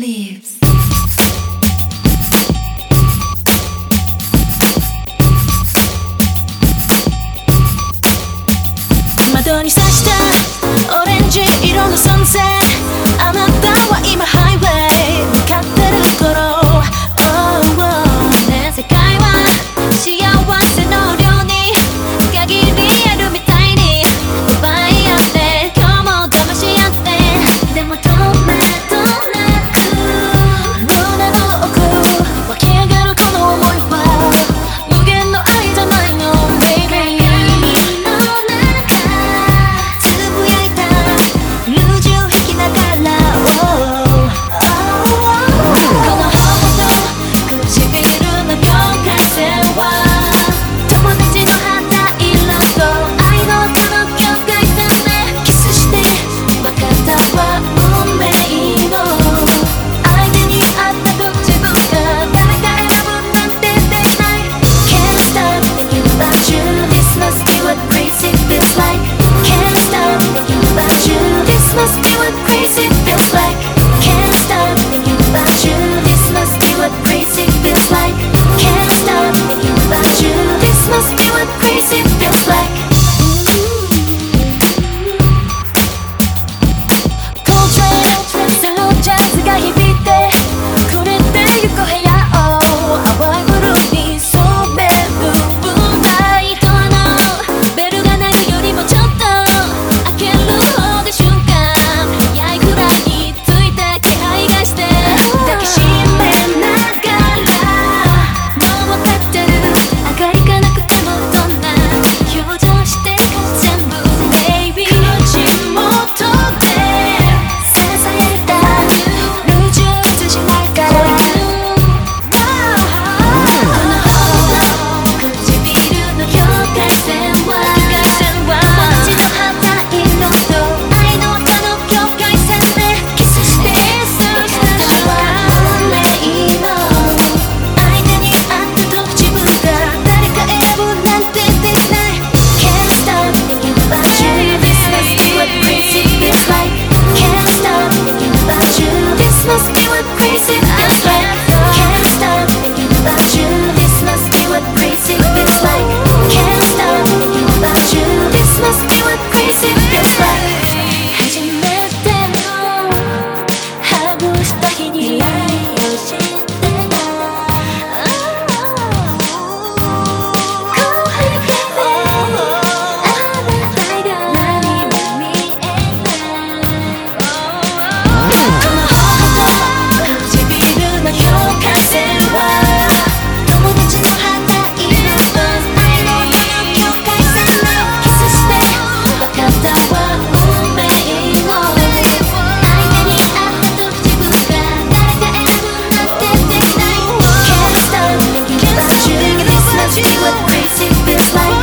的「窓に刺したオレンジ色のサン」like